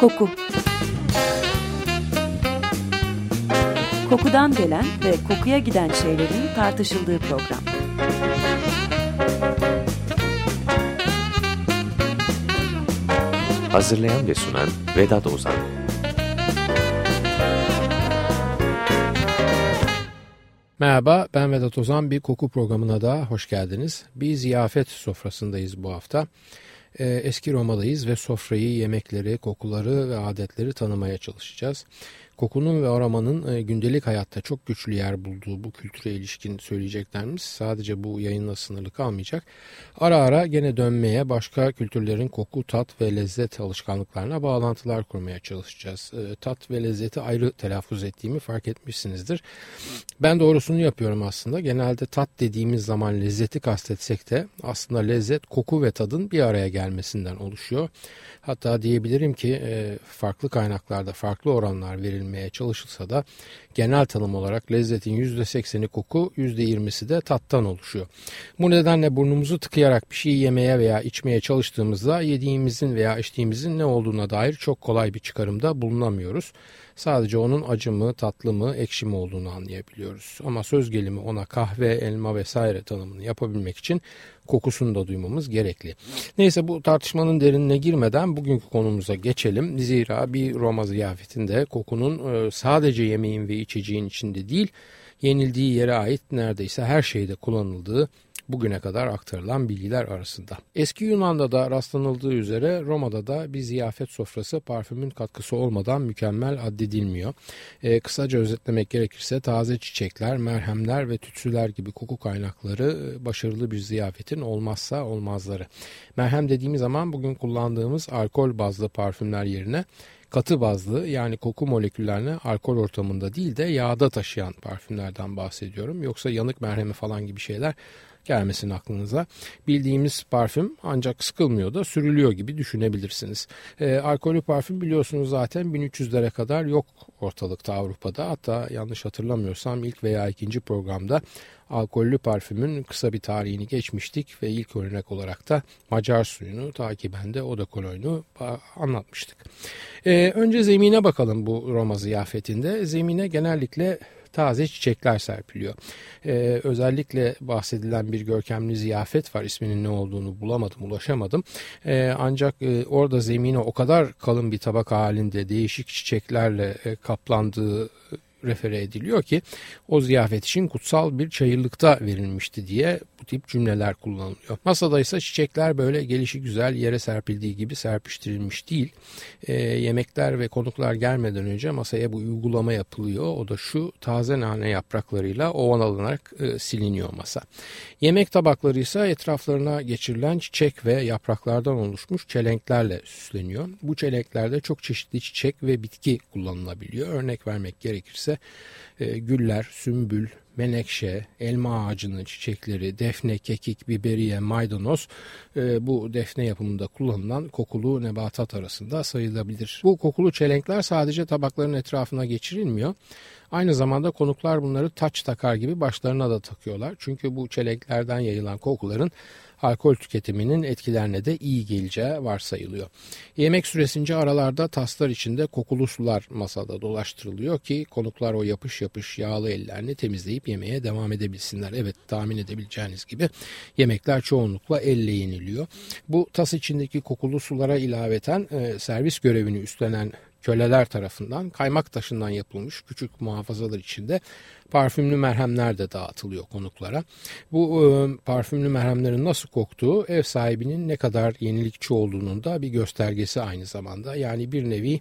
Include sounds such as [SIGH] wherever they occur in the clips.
Koku Kokudan gelen ve kokuya giden şeylerin tartışıldığı program. Hazırlayan ve sunan Vedat Ozan Merhaba, ben Vedat Ozan. Bir koku programına da hoş geldiniz. Bir ziyafet sofrasındayız bu hafta. Ee, eski Roma'dayız ve sofrayı, yemekleri, kokuları ve adetleri tanımaya çalışacağız. Kokunun ve aromanın e, gündelik hayatta çok güçlü yer bulduğu bu kültüre ilişkin söyleyeceklerimiz sadece bu yayınla sınırlı kalmayacak. Ara ara gene dönmeye başka kültürlerin koku, tat ve lezzet alışkanlıklarına bağlantılar kurmaya çalışacağız. E, tat ve lezzeti ayrı telaffuz ettiğimi fark etmişsinizdir. Ben doğrusunu yapıyorum aslında. Genelde tat dediğimiz zaman lezzeti kastetsek de aslında lezzet koku ve tadın bir araya gelmesinden oluşuyor. Hatta diyebilirim ki e, farklı kaynaklarda farklı oranlar verilmeye çalışılsa da genel tanım olarak lezzetin %80'i koku, %20'si de tattan oluşuyor. Bu nedenle burnumuzu tıkayarak bir şey yemeye veya içmeye çalıştığımızda yediğimizin veya içtiğimizin ne olduğuna dair çok kolay bir çıkarımda bulunamıyoruz. Sadece onun acı mı, tatlı mı, ekşi mi olduğunu anlayabiliyoruz. Ama söz gelimi ona kahve, elma vesaire tanımını yapabilmek için kokusunu da duymamız gerekli. Neyse bu tartışmanın derinine girmeden bugünkü konumuza geçelim. Zira bir Roma ziyafetinde kokunun e, sadece yemeğin ve içeceğin içinde değil, yenildiği yere ait neredeyse her şeyde kullanıldığı bugüne kadar aktarılan bilgiler arasında. Eski Yunan'da da rastlanıldığı üzere Roma'da da bir ziyafet sofrası parfümün katkısı olmadan mükemmel addedilmiyor. E, kısaca özetlemek gerekirse taze çiçekler, merhemler ve tütsüler gibi koku kaynakları e, başarılı bir ziyafetin olmazsa olmazları. Merhem dediğimiz zaman bugün kullandığımız alkol bazlı parfümler yerine katı bazlı yani koku moleküllerini alkol ortamında değil de yağda taşıyan parfümlerden bahsediyorum. Yoksa yanık merhemi falan gibi şeyler gelmesin aklınıza. Bildiğimiz parfüm ancak sıkılmıyor da sürülüyor gibi düşünebilirsiniz. E, alkolü parfüm biliyorsunuz zaten 1300'lere kadar yok ortalıkta Avrupa'da. Hatta yanlış hatırlamıyorsam ilk veya ikinci programda alkollü parfümün kısa bir tarihini geçmiştik ve ilk örnek olarak da Macar suyunu takiben de Oda Kolon'u anlatmıştık. Ee, önce zemine bakalım bu Roma ziyafetinde. Zemine genellikle taze çiçekler serpiliyor. Ee, özellikle bahsedilen bir görkemli ziyafet var. İsminin ne olduğunu bulamadım, ulaşamadım. Ee, ancak e, orada zemine o kadar kalın bir tabak halinde değişik çiçeklerle e, kaplandığı refere ediliyor ki o ziyafet için kutsal bir çayırlıkta verilmişti diye tip cümleler kullanılıyor. Masada ise çiçekler böyle gelişi güzel yere serpildiği gibi serpiştirilmiş değil. E, yemekler ve konuklar gelmeden önce masaya bu uygulama yapılıyor. O da şu taze nane yapraklarıyla ovalanarak e, siliniyor masa. Yemek tabakları ise etraflarına geçirilen çiçek ve yapraklardan oluşmuş çelenklerle süsleniyor. Bu çelenklerde çok çeşitli çiçek ve bitki kullanılabiliyor. Örnek vermek gerekirse e, güller, sümbül, menekşe, elma ağacının çiçekleri, defne, kekik, biberiye, maydanoz e, bu defne yapımında kullanılan kokulu nebatat arasında sayılabilir. Bu kokulu çelenkler sadece tabakların etrafına geçirilmiyor. Aynı zamanda konuklar bunları taç takar gibi başlarına da takıyorlar. Çünkü bu çelenklerden yayılan kokuların alkol tüketiminin etkilerine de iyi geleceği varsayılıyor. Yemek süresince aralarda taslar içinde kokulu sular masada dolaştırılıyor ki konuklar o yapış yapış yağlı ellerini temizleyip yemeye devam edebilsinler. Evet tahmin edebileceğiniz gibi yemekler çoğunlukla elle yeniliyor. Bu tas içindeki kokulu sulara ilaveten e, servis görevini üstlenen köleler tarafından kaymak taşından yapılmış küçük muhafazalar içinde parfümlü merhemler de dağıtılıyor konuklara. Bu e, parfümlü merhemlerin nasıl koktuğu ev sahibinin ne kadar yenilikçi olduğunun da bir göstergesi aynı zamanda. Yani bir nevi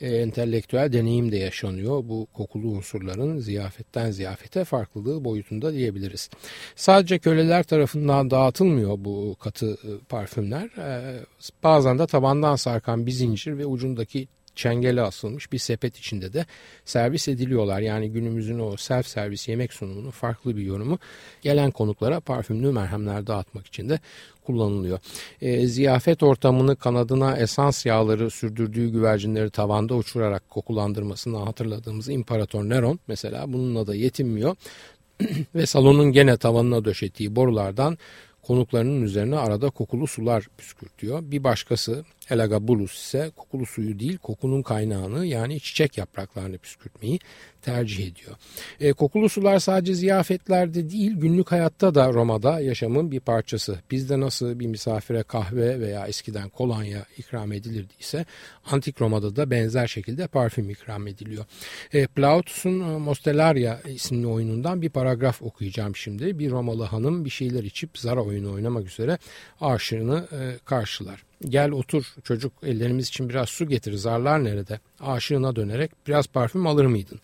e, entelektüel deneyim de yaşanıyor. Bu kokulu unsurların ziyafetten ziyafete farklılığı boyutunda diyebiliriz. Sadece köleler tarafından dağıtılmıyor bu katı e, parfümler. E, bazen de tabandan sarkan bir zincir ve ucundaki çengele asılmış bir sepet içinde de servis ediliyorlar. Yani günümüzün o self servis yemek sunumunun farklı bir yorumu gelen konuklara parfümlü merhemler dağıtmak için de kullanılıyor. E, ziyafet ortamını kanadına esans yağları sürdürdüğü güvercinleri tavanda uçurarak kokulandırmasını hatırladığımız İmparator Neron mesela bununla da yetinmiyor [CLEARS THROAT] ve salonun gene tavanına döşettiği borulardan konuklarının üzerine arada kokulu sular püskürtüyor. Bir başkası Elagabulus ise kokulu suyu değil kokunun kaynağını yani çiçek yapraklarını püskürtmeyi tercih ediyor. E, kokulu sular sadece ziyafetlerde değil günlük hayatta da Roma'da yaşamın bir parçası. Bizde nasıl bir misafire kahve veya eskiden kolonya ikram edilirdiyse antik Roma'da da benzer şekilde parfüm ikram ediliyor. E, Plautus'un e, Mostellaria isimli oyunundan bir paragraf okuyacağım şimdi. Bir Romalı hanım bir şeyler içip zara oyunu oynamak üzere aşığını e, karşılar. Gel otur çocuk ellerimiz için biraz su getir zarlar nerede? Aşığına dönerek biraz parfüm alır mıydın?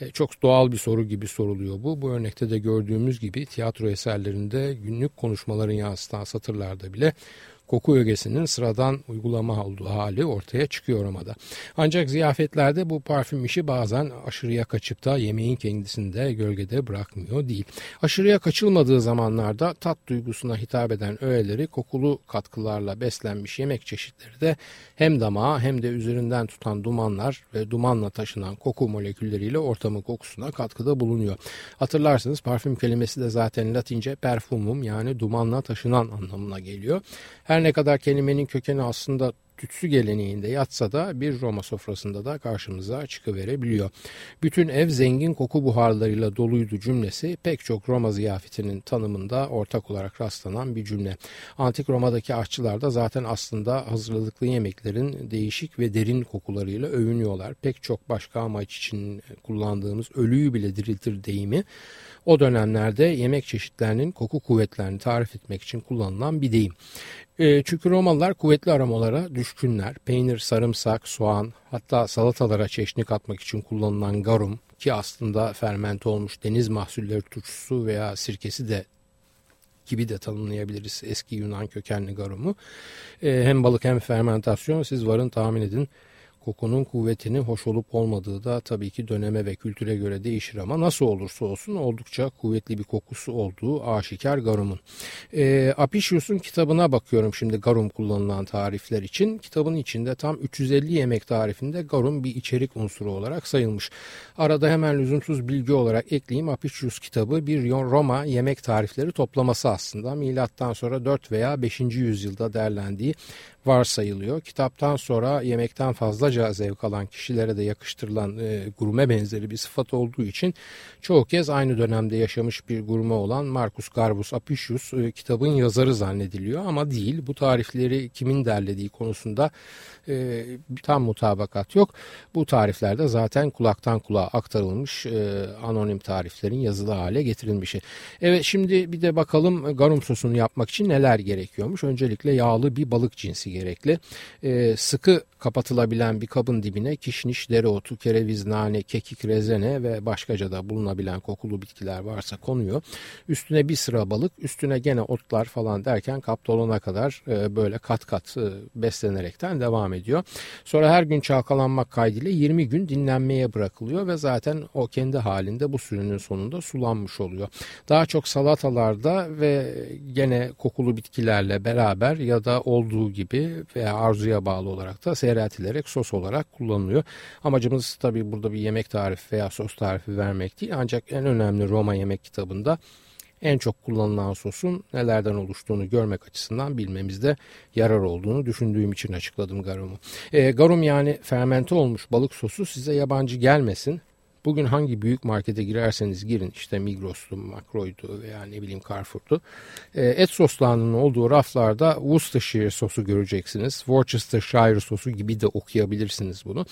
E, çok doğal bir soru gibi soruluyor bu. Bu örnekte de gördüğümüz gibi tiyatro eserlerinde günlük konuşmaların yansıtan satırlarda bile koku ögesinin sıradan uygulama olduğu hali ortaya çıkıyor Roma'da. Ancak ziyafetlerde bu parfüm işi bazen aşırıya kaçıp da yemeğin kendisini de gölgede bırakmıyor değil. Aşırıya kaçılmadığı zamanlarda tat duygusuna hitap eden öğeleri kokulu katkılarla beslenmiş yemek çeşitleri de hem damağa hem de üzerinden tutan dumanlar ve dumanla taşınan koku molekülleriyle ortamın kokusuna katkıda bulunuyor. Hatırlarsınız parfüm kelimesi de zaten latince perfumum yani dumanla taşınan anlamına geliyor. Her her ne kadar kelimenin kökeni aslında tütsü geleneğinde yatsa da bir Roma sofrasında da karşımıza çıkıverebiliyor. Bütün ev zengin koku buharlarıyla doluydu cümlesi pek çok Roma ziyafetinin tanımında ortak olarak rastlanan bir cümle. Antik Roma'daki aşçılar da zaten aslında hazırladıklı yemeklerin değişik ve derin kokularıyla övünüyorlar. Pek çok başka amaç için kullandığımız ölüyü bile diriltir deyimi o dönemlerde yemek çeşitlerinin koku kuvvetlerini tarif etmek için kullanılan bir deyim. E, çünkü Romalılar kuvvetli aromalara düşkünler. Peynir, sarımsak, soğan hatta salatalara çeşni katmak için kullanılan garum ki aslında fermente olmuş deniz mahsulleri turşusu veya sirkesi de gibi de tanımlayabiliriz eski Yunan kökenli garumu. E, hem balık hem fermentasyon siz varın tahmin edin Kokunun kuvvetinin hoş olup olmadığı da tabii ki döneme ve kültüre göre değişir ama nasıl olursa olsun oldukça kuvvetli bir kokusu olduğu aşikar garumun. E, Apicius'un kitabına bakıyorum şimdi garum kullanılan tarifler için. Kitabın içinde tam 350 yemek tarifinde garum bir içerik unsuru olarak sayılmış. Arada hemen lüzumsuz bilgi olarak ekleyeyim. Apicius kitabı bir Roma yemek tarifleri toplaması aslında. Milattan sonra 4 veya 5. yüzyılda derlendiği varsayılıyor. Kitaptan sonra yemekten fazlaca zevk alan kişilere de yakıştırılan e, gurme benzeri bir sıfat olduğu için çoğu kez aynı dönemde yaşamış bir gurme olan Marcus Garbus Apicius e, kitabın yazarı zannediliyor ama değil. Bu tarifleri kimin derlediği konusunda e, tam mutabakat yok. Bu tariflerde zaten kulaktan kulağa aktarılmış e, anonim tariflerin yazılı hale getirilmişi. Evet şimdi bir de bakalım garum sosunu yapmak için neler gerekiyormuş. Öncelikle yağlı bir balık cinsi gerekli. E, sıkı kapatılabilen bir kabın dibine kişniş, dereotu, kereviz, nane, kekik, rezene ve başkaca da bulunabilen kokulu bitkiler varsa konuyor. Üstüne bir sıra balık, üstüne gene otlar falan derken kap dolana kadar e, böyle kat kat e, beslenerekten devam ediyor. Sonra her gün çalkalanmak kaydıyla 20 gün dinlenmeye bırakılıyor ve zaten o kendi halinde bu sürünün sonunda sulanmış oluyor. Daha çok salatalarda ve gene kokulu bitkilerle beraber ya da olduğu gibi veya arzuya bağlı olarak da seyreltilerek sos olarak kullanılıyor. Amacımız tabii burada bir yemek tarifi veya sos tarifi vermek değil ancak en önemli Roma yemek kitabında en çok kullanılan sosun nelerden oluştuğunu görmek açısından bilmemizde yarar olduğunu düşündüğüm için açıkladım garumu. E, garum yani fermente olmuş balık sosu size yabancı gelmesin. Bugün hangi büyük markete girerseniz girin işte Migros'tu, Makro'ydu veya ne bileyim Carrefour'du. E, et soslarının olduğu raflarda Worcestershire sosu göreceksiniz. Worcestershire sosu gibi de okuyabilirsiniz bunu.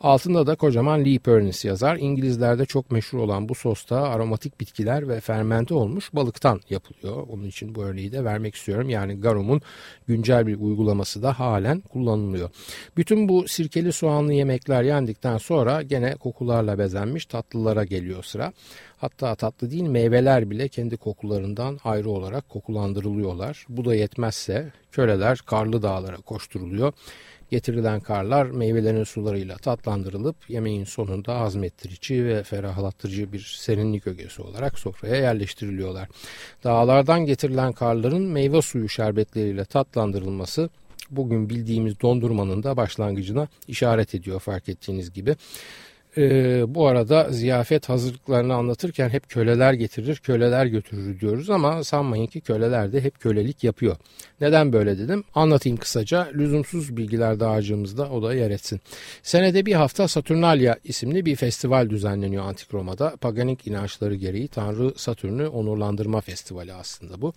Altında da kocaman Lee Pernis yazar. İngilizlerde çok meşhur olan bu sosta aromatik bitkiler ve fermente olmuş balıktan yapılıyor. Onun için bu örneği de vermek istiyorum. Yani Garum'un güncel bir uygulaması da halen kullanılıyor. Bütün bu sirkeli soğanlı yemekler yendikten sonra gene kokularla bezenmiş közlenmiş tatlılara geliyor sıra. Hatta tatlı değil meyveler bile kendi kokularından ayrı olarak kokulandırılıyorlar. Bu da yetmezse köleler karlı dağlara koşturuluyor. Getirilen karlar meyvelerin sularıyla tatlandırılıp yemeğin sonunda hazmettirici ve ferahlattırıcı bir serinlik ögesi olarak sofraya yerleştiriliyorlar. Dağlardan getirilen karların meyve suyu şerbetleriyle tatlandırılması bugün bildiğimiz dondurmanın da başlangıcına işaret ediyor fark ettiğiniz gibi. Ee, bu arada ziyafet hazırlıklarını anlatırken hep köleler getirir, köleler götürür diyoruz ama sanmayın ki köleler de hep kölelik yapıyor. Neden böyle dedim? Anlatayım kısaca. Lüzumsuz bilgiler dağarcığımızda o da yer etsin. Senede bir hafta Saturnalia isimli bir festival düzenleniyor Antik Roma'da. Paganik inançları gereği Tanrı Satürn'ü onurlandırma festivali aslında bu.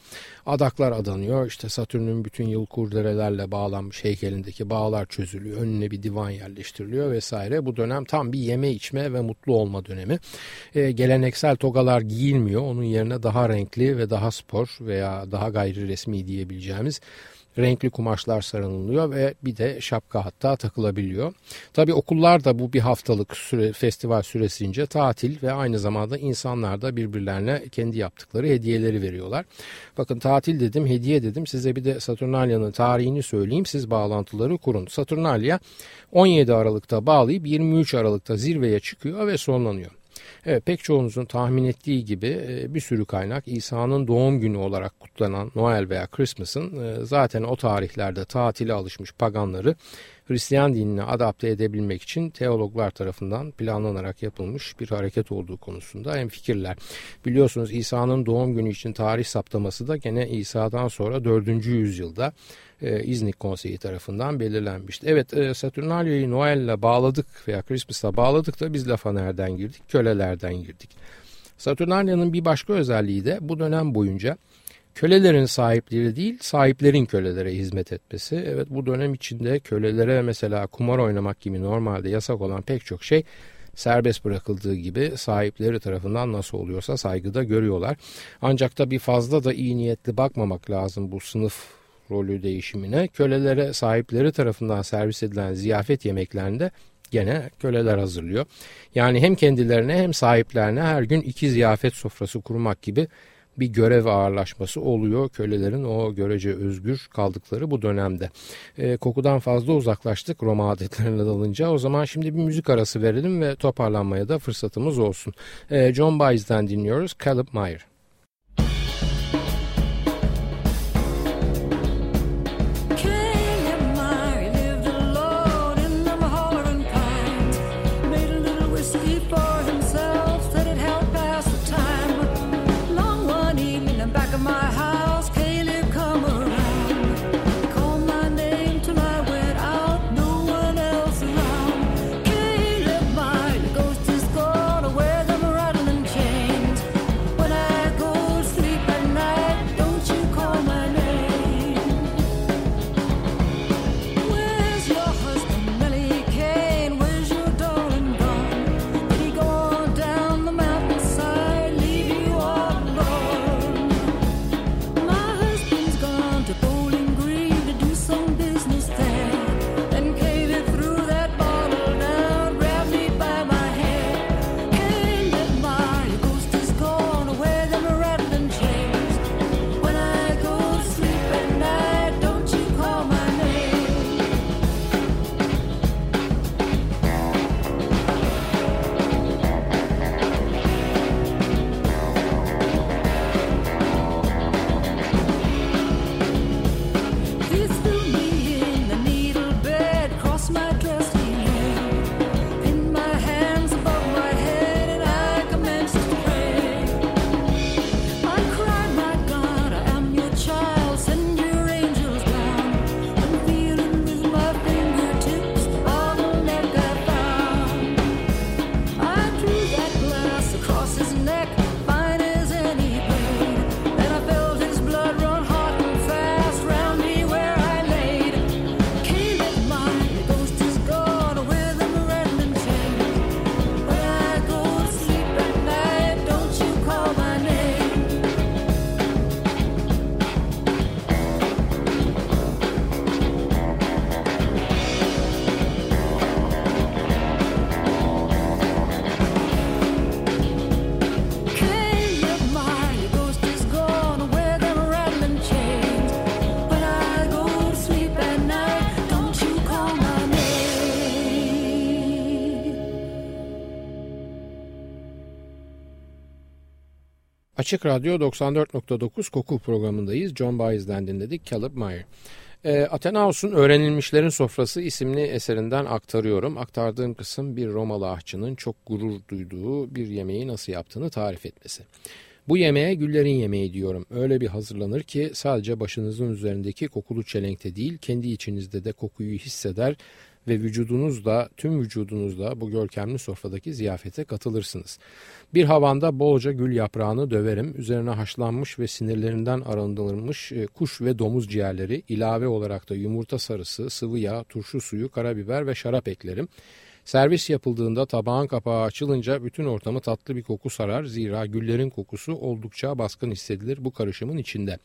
Adaklar adanıyor. İşte Satürn'ün bütün yıl kurderelerle bağlanmış heykelindeki bağlar çözülüyor. Önüne bir divan yerleştiriliyor vesaire. Bu dönem tam bir yeme içme ve mutlu olma dönemi. Ee, geleneksel togalar giyilmiyor. Onun yerine daha renkli ve daha spor veya daha gayri resmi diyebileceğimiz renkli kumaşlar sarılıyor ve bir de şapka hatta takılabiliyor. Tabi okullar da bu bir haftalık süre, festival süresince tatil ve aynı zamanda insanlar da birbirlerine kendi yaptıkları hediyeleri veriyorlar. Bakın tatil dedim, hediye dedim. Size bir de Saturnalia'nın tarihini söyleyeyim. Siz bağlantıları kurun. Saturnalia 17 Aralık'ta bağlayıp 23 Aralık'ta zirveye çıkıyor ve sonlanıyor. Evet, pek çoğunuzun tahmin ettiği gibi e, bir sürü kaynak İsa'nın doğum günü olarak kutlanan Noel veya Christmas'ın e, zaten o tarihlerde tatile alışmış paganları Hristiyan dinine adapte edebilmek için teologlar tarafından planlanarak yapılmış bir hareket olduğu konusunda en fikirler. Biliyorsunuz İsa'nın doğum günü için tarih saptaması da gene İsa'dan sonra 4. yüzyılda e, İznik Konseyi tarafından belirlenmişti. Evet e, Saturnalia'yı Noel'le bağladık veya Christmas'la bağladık da biz lafa nereden girdik? Kölelerden girdik. Saturnalia'nın bir başka özelliği de bu dönem boyunca kölelerin sahipleri değil sahiplerin kölelere hizmet etmesi. Evet bu dönem içinde kölelere mesela kumar oynamak gibi normalde yasak olan pek çok şey serbest bırakıldığı gibi sahipleri tarafından nasıl oluyorsa saygıda görüyorlar. Ancak da bir fazla da iyi niyetli bakmamak lazım bu sınıf rolü değişimine. Kölelere sahipleri tarafından servis edilen ziyafet yemeklerinde gene köleler hazırlıyor. Yani hem kendilerine hem sahiplerine her gün iki ziyafet sofrası kurmak gibi bir görev ağırlaşması oluyor kölelerin o görece özgür kaldıkları bu dönemde. E, kokudan fazla uzaklaştık Roma adetlerine dalınca. O zaman şimdi bir müzik arası verelim ve toparlanmaya da fırsatımız olsun. E, John Baez'den dinliyoruz Caleb Meyer. Açık Radyo 94.9 Koku programındayız. John Baez'den dinledik Caleb Meyer. E, Athenaus'un Öğrenilmişlerin Sofrası isimli eserinden aktarıyorum. Aktardığım kısım bir Romalı ahçının çok gurur duyduğu bir yemeği nasıl yaptığını tarif etmesi. Bu yemeğe güllerin yemeği diyorum. Öyle bir hazırlanır ki sadece başınızın üzerindeki kokulu çelenkte değil, kendi içinizde de kokuyu hisseder ve vücudunuzda, tüm vücudunuzda bu görkemli sofradaki ziyafete katılırsınız. Bir havanda bolca gül yaprağını döverim. Üzerine haşlanmış ve sinirlerinden arındırılmış e, kuş ve domuz ciğerleri, ilave olarak da yumurta sarısı, sıvı yağ, turşu suyu, karabiber ve şarap eklerim. Servis yapıldığında tabağın kapağı açılınca bütün ortamı tatlı bir koku sarar. Zira güllerin kokusu oldukça baskın hissedilir bu karışımın içinde.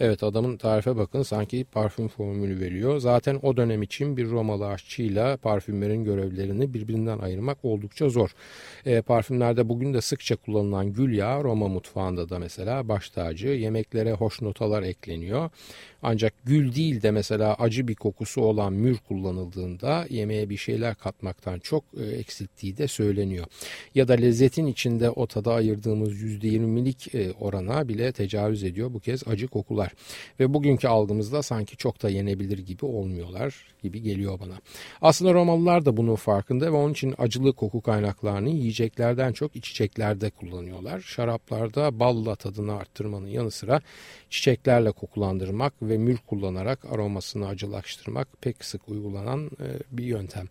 Evet adamın tarife bakın sanki parfüm formülü veriyor. Zaten o dönem için bir Romalı aşçıyla parfümlerin görevlerini birbirinden ayırmak oldukça zor. E, parfümlerde bugün de sıkça kullanılan gül yağı Roma mutfağında da mesela baş tacı. Yemeklere hoş notalar ekleniyor. Ancak gül değil de mesela acı bir kokusu olan mür kullanıldığında yemeğe bir şeyler katmaktan çok e, eksilttiği de söyleniyor. Ya da lezzetin içinde o tada ayırdığımız %20'lik e, orana bile tecavüz ediyor bu kez acı kokular. Ve bugünkü algımızda sanki çok da yenebilir gibi olmuyorlar gibi geliyor bana. Aslında Romalılar da bunun farkında ve onun için acılı koku kaynaklarını yiyeceklerden çok içeceklerde kullanıyorlar. Şaraplarda balla tadını arttırmanın yanı sıra çiçeklerle kokulandırmak ve mür kullanarak aromasını acılaştırmak pek sık uygulanan e, bir yöntem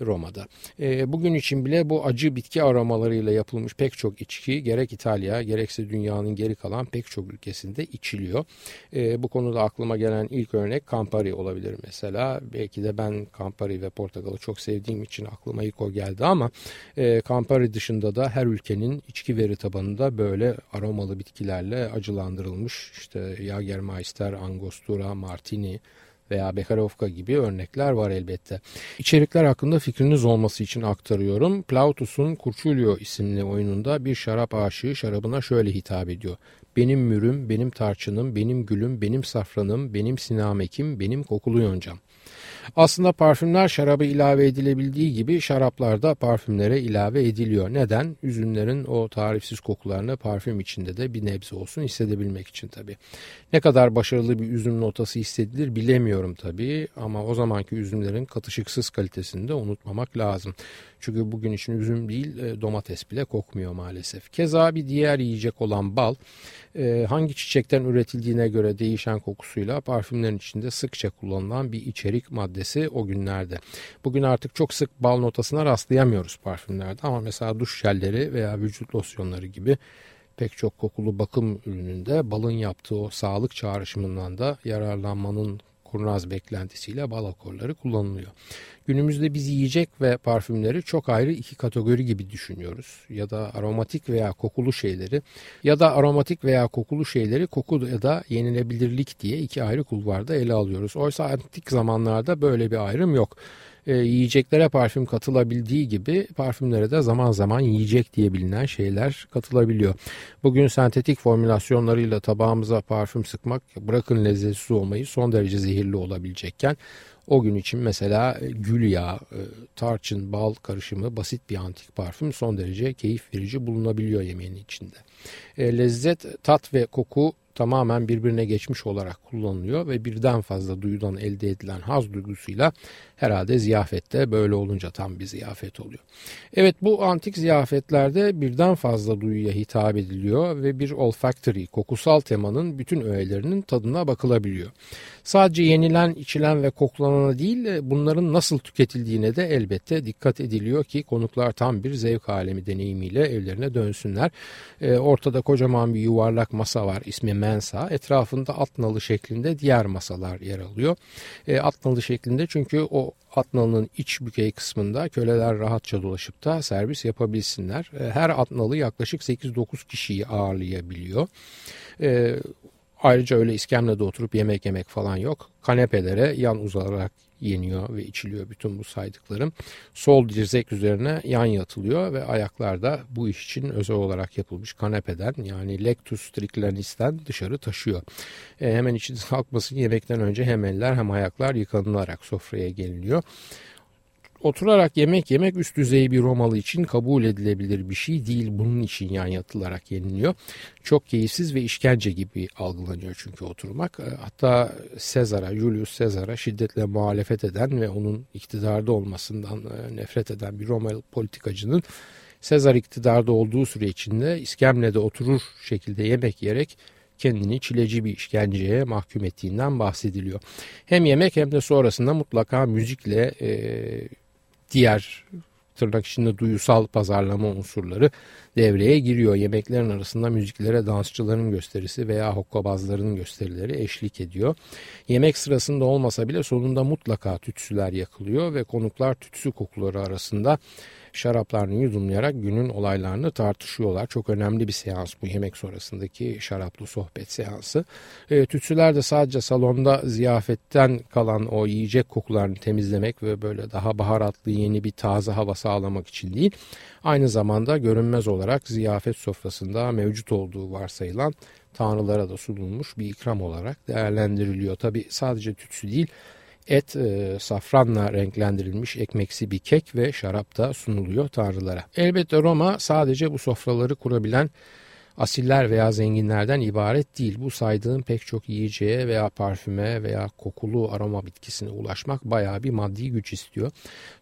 Roma'da. E, bugün için bile bu acı bitki aromalarıyla yapılmış pek çok içki gerek İtalya gerekse dünyanın geri kalan pek çok ülkesinde içiliyor. E, bu konuda aklıma gelen ilk örnek Campari olabilir mesela. Belki de ben Campari ve Portakal'ı çok sevdiğim için aklıma ilk o geldi ama Campari dışında da her ülkenin içki veri tabanında böyle aromalı bitkilerle acılandırılmış işte Jagermeister, Angostura, Martini veya Bekarovka gibi örnekler var elbette. İçerikler hakkında fikriniz olması için aktarıyorum. Plautus'un Curculio isimli oyununda bir şarap aşığı şarabına şöyle hitap ediyor. Benim mürüm, benim tarçınım, benim gülüm, benim safranım, benim sinamekim, benim kokulu yoncam. Aslında parfümler şaraba ilave edilebildiği gibi şaraplar da parfümlere ilave ediliyor. Neden? Üzümlerin o tarifsiz kokularını parfüm içinde de bir nebze olsun hissedebilmek için tabii. Ne kadar başarılı bir üzüm notası hissedilir bilemiyorum tabii ama o zamanki üzümlerin katışıksız kalitesini de unutmamak lazım. Çünkü bugün için üzüm değil e, domates bile kokmuyor maalesef. Keza bir diğer yiyecek olan bal e, hangi çiçekten üretildiğine göre değişen kokusuyla parfümlerin içinde sıkça kullanılan bir içerik maddesi o günlerde. Bugün artık çok sık bal notasına rastlayamıyoruz parfümlerde ama mesela duş jelleri veya vücut losyonları gibi pek çok kokulu bakım ürününde balın yaptığı o sağlık çağrışımından da yararlanmanın kurnaz beklentisiyle bal akorları kullanılıyor. Günümüzde biz yiyecek ve parfümleri çok ayrı iki kategori gibi düşünüyoruz. Ya da aromatik veya kokulu şeyleri ya da aromatik veya kokulu şeyleri koku ya da yenilebilirlik diye iki ayrı kulvarda ele alıyoruz. Oysa antik zamanlarda böyle bir ayrım yok e, yiyeceklere parfüm katılabildiği gibi parfümlere de zaman zaman yiyecek diye bilinen şeyler katılabiliyor. Bugün sentetik formülasyonlarıyla tabağımıza parfüm sıkmak bırakın lezzetsiz olmayı son derece zehirli olabilecekken o gün için mesela e, gül yağı, e, tarçın, bal karışımı basit bir antik parfüm son derece keyif verici bulunabiliyor yemeğin içinde. E, lezzet, tat ve koku tamamen birbirine geçmiş olarak kullanılıyor ve birden fazla duyudan elde edilen haz duygusuyla herhalde ziyafette böyle olunca tam bir ziyafet oluyor. Evet bu antik ziyafetlerde birden fazla duyuya hitap ediliyor ve bir olfactory kokusal temanın bütün öğelerinin tadına bakılabiliyor. Sadece yenilen, içilen ve koklanana değil bunların nasıl tüketildiğine de elbette dikkat ediliyor ki konuklar tam bir zevk alemi deneyimiyle evlerine dönsünler. E, ortada kocaman bir yuvarlak masa var ismi mensa. Etrafında at nalı şeklinde diğer masalar yer alıyor. E, at nalı şeklinde çünkü o at nalının iç bükey kısmında köleler rahatça dolaşıp da servis yapabilsinler. E, her at nalı yaklaşık 8-9 kişiyi ağırlayabiliyor. E, Ayrıca öyle iskemlede oturup yemek yemek falan yok. Kanepelere yan uzanarak yeniyor ve içiliyor bütün bu saydıklarım. Sol dirsek üzerine yan yatılıyor ve ayaklar da bu iş için özel olarak yapılmış kanepeden yani lectus triclinis'ten dışarı taşıyor. E, hemen içiniz [LAUGHS] kalkmasın yemekten önce hem eller hem ayaklar yıkanılarak sofraya geliniyor oturarak yemek yemek üst düzey bir Romalı için kabul edilebilir bir şey değil. Bunun için yan yatılarak yeniliyor. Çok keyifsiz ve işkence gibi algılanıyor çünkü oturmak. E, hatta Sezar'a, Julius Sezar'a şiddetle muhalefet eden ve onun iktidarda olmasından e, nefret eden bir Romalı politikacının Sezar iktidarda olduğu süre içinde iskemlede oturur şekilde yemek yiyerek kendini çileci bir işkenceye mahkum ettiğinden bahsediliyor. Hem yemek hem de sonrasında mutlaka müzikle e, diğer tırnak içinde duyusal pazarlama unsurları devreye giriyor. Yemeklerin arasında müziklere dansçıların gösterisi veya hokkabazların gösterileri eşlik ediyor. Yemek sırasında olmasa bile sonunda mutlaka tütsüler yakılıyor ve konuklar tütsü kokuları arasında şaraplarını yudumlayarak günün olaylarını tartışıyorlar. Çok önemli bir seans bu yemek sonrasındaki şaraplı sohbet seansı. E, tütsüler de sadece salonda ziyafetten kalan o yiyecek kokularını temizlemek ve böyle daha baharatlı yeni bir taze hava sağlamak için değil. Aynı zamanda görünmez olarak ziyafet sofrasında mevcut olduğu varsayılan tanrılara da sunulmuş bir ikram olarak değerlendiriliyor. Tabi sadece tütsü değil et e, safranla renklendirilmiş ekmeksi bir kek ve şarap da sunuluyor tanrılara. Elbette Roma sadece bu sofraları kurabilen asiller veya zenginlerden ibaret değil. Bu saydığım pek çok yiyeceğe veya parfüme veya kokulu aroma bitkisine ulaşmak bayağı bir maddi güç istiyor.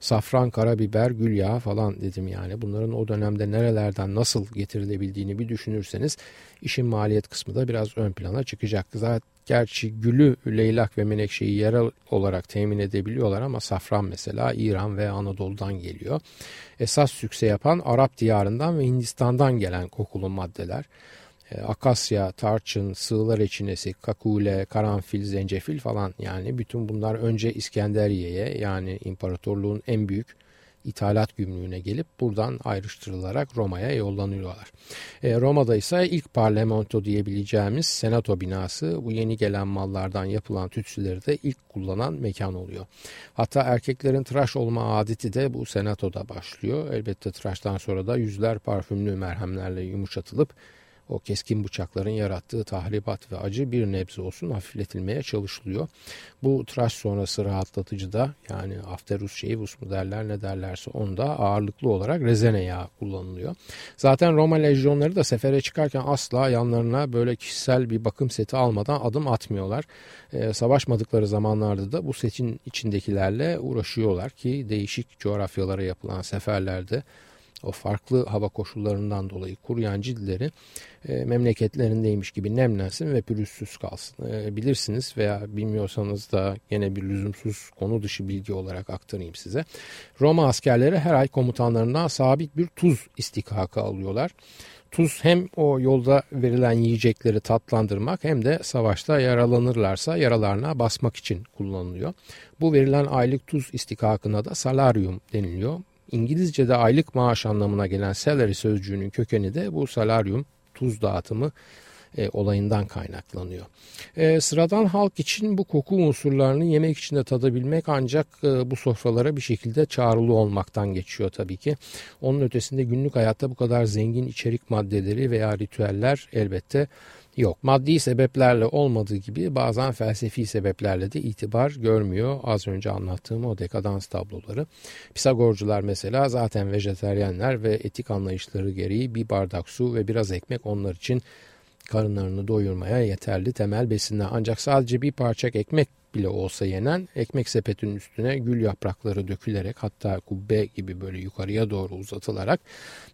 Safran, karabiber, gül yağı falan dedim yani. Bunların o dönemde nerelerden nasıl getirilebildiğini bir düşünürseniz işin maliyet kısmı da biraz ön plana çıkacak. Zaten Gerçi gülü, leylak ve menekşeyi yerel olarak temin edebiliyorlar ama safran mesela İran ve Anadolu'dan geliyor. Esas sükse yapan Arap diyarından ve Hindistan'dan gelen kokulu maddeler. E, akasya, tarçın, sığla reçinesi, kakule, karanfil, zencefil falan yani bütün bunlar önce İskenderiye'ye yani imparatorluğun en büyük ithalat gümrüğüne gelip buradan ayrıştırılarak Roma'ya yollanıyorlar. E, Roma'da ise ilk parlamento diyebileceğimiz senato binası bu yeni gelen mallardan yapılan tütsüleri de ilk kullanan mekan oluyor. Hatta erkeklerin tıraş olma adeti de bu senatoda başlıyor. Elbette tıraştan sonra da yüzler parfümlü merhemlerle yumuşatılıp o keskin bıçakların yarattığı tahribat ve acı bir nebze olsun hafifletilmeye çalışılıyor. Bu tıraş sonrası rahatlatıcı da yani afterus şeyvus mu derler ne derlerse onda ağırlıklı olarak rezene yağı kullanılıyor. Zaten Roma lejyonları da sefere çıkarken asla yanlarına böyle kişisel bir bakım seti almadan adım atmıyorlar. Ee, savaşmadıkları zamanlarda da bu setin içindekilerle uğraşıyorlar ki değişik coğrafyalara yapılan seferlerde o farklı hava koşullarından dolayı kuruyan cildleri e, memleketlerindeymiş gibi nemlensin ve pürüzsüz kalsın. E, bilirsiniz veya bilmiyorsanız da yine bir lüzumsuz konu dışı bilgi olarak aktarayım size. Roma askerleri her ay komutanlarından sabit bir tuz istikakı alıyorlar. Tuz hem o yolda verilen yiyecekleri tatlandırmak hem de savaşta yaralanırlarsa yaralarına basmak için kullanılıyor. Bu verilen aylık tuz istikakına da salaryum deniliyor. İngilizce'de aylık maaş anlamına gelen salary sözcüğünün kökeni de bu salaryum tuz dağıtımı e, olayından kaynaklanıyor. E, sıradan halk için bu koku unsurlarını yemek içinde tadabilmek ancak e, bu sofralara bir şekilde çağrılı olmaktan geçiyor tabii ki. Onun ötesinde günlük hayatta bu kadar zengin içerik maddeleri veya ritüeller elbette yok. Maddi sebeplerle olmadığı gibi bazen felsefi sebeplerle de itibar görmüyor. Az önce anlattığım o dekadans tabloları. Pisagorcular mesela zaten vejeteryenler ve etik anlayışları gereği bir bardak su ve biraz ekmek onlar için karınlarını doyurmaya yeterli temel besinler. Ancak sadece bir parça ekmek bile olsa yenen ekmek sepetinin üstüne gül yaprakları dökülerek hatta kubbe gibi böyle yukarıya doğru uzatılarak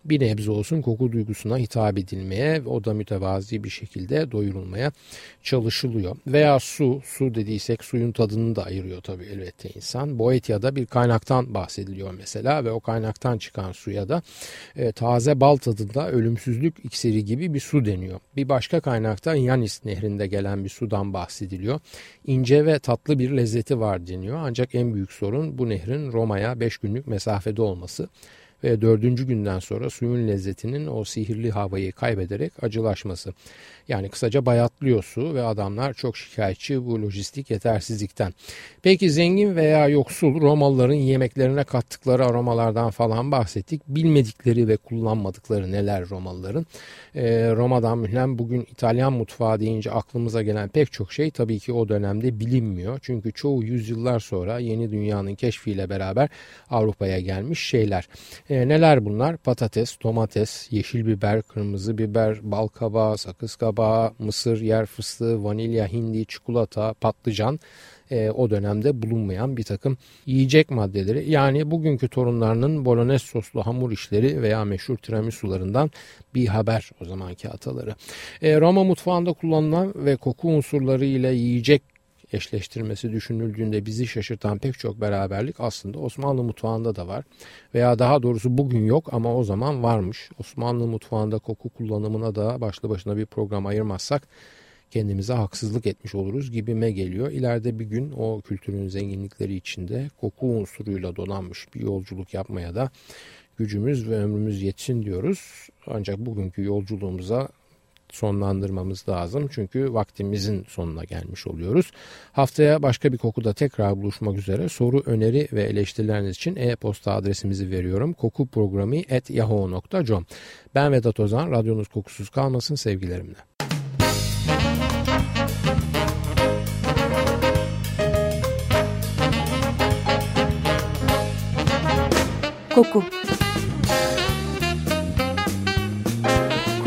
bir nebze olsun koku duygusuna hitap edilmeye ve o da mütevazi bir şekilde doyurulmaya çalışılıyor. Veya su, su dediysek suyun tadını da ayırıyor tabii elbette insan. Boetia'da bir kaynaktan bahsediliyor mesela ve o kaynaktan çıkan suya da e, taze bal tadında ölümsüzlük iksiri gibi bir su deniyor. Bir başka kaynakta Yanis nehrinde gelen bir sudan bahsediliyor. İnce ve tatlı bir lezzeti var deniyor. Ancak en büyük sorun bu nehrin Roma'ya 5 günlük mesafede olması ve dördüncü günden sonra suyun lezzetinin o sihirli havayı kaybederek acılaşması. Yani kısaca bayatlıyor su ve adamlar çok şikayetçi bu lojistik yetersizlikten. Peki zengin veya yoksul Romalıların yemeklerine kattıkları aromalardan falan bahsettik. Bilmedikleri ve kullanmadıkları neler Romalıların? Ee, Roma'dan mühlen bugün İtalyan mutfağı deyince aklımıza gelen pek çok şey tabii ki o dönemde bilinmiyor. Çünkü çoğu yüzyıllar sonra yeni dünyanın keşfiyle beraber Avrupa'ya gelmiş şeyler. Ee, neler bunlar? Patates, domates, yeşil biber, kırmızı biber, bal kabağı, sakız kabağı, mısır, yer fıstığı, vanilya, hindi, çikolata, patlıcan e, o dönemde bulunmayan bir takım yiyecek maddeleri. Yani bugünkü torunlarının bolognese soslu hamur işleri veya meşhur tiramisularından bir haber o zamanki ataları. E, Roma mutfağında kullanılan ve koku unsurları ile yiyecek eşleştirmesi düşünüldüğünde bizi şaşırtan pek çok beraberlik aslında Osmanlı mutfağında da var. Veya daha doğrusu bugün yok ama o zaman varmış. Osmanlı mutfağında koku kullanımına da başlı başına bir program ayırmazsak kendimize haksızlık etmiş oluruz gibime geliyor. İleride bir gün o kültürün zenginlikleri içinde koku unsuruyla donanmış bir yolculuk yapmaya da gücümüz ve ömrümüz yetsin diyoruz. Ancak bugünkü yolculuğumuza sonlandırmamız lazım. Çünkü vaktimizin sonuna gelmiş oluyoruz. Haftaya başka bir kokuda tekrar buluşmak üzere. Soru, öneri ve eleştirileriniz için e-posta adresimizi veriyorum. kokuprogrami.yahoo.com Ben Vedat Ozan. Radyonuz kokusuz kalmasın sevgilerimle. Koku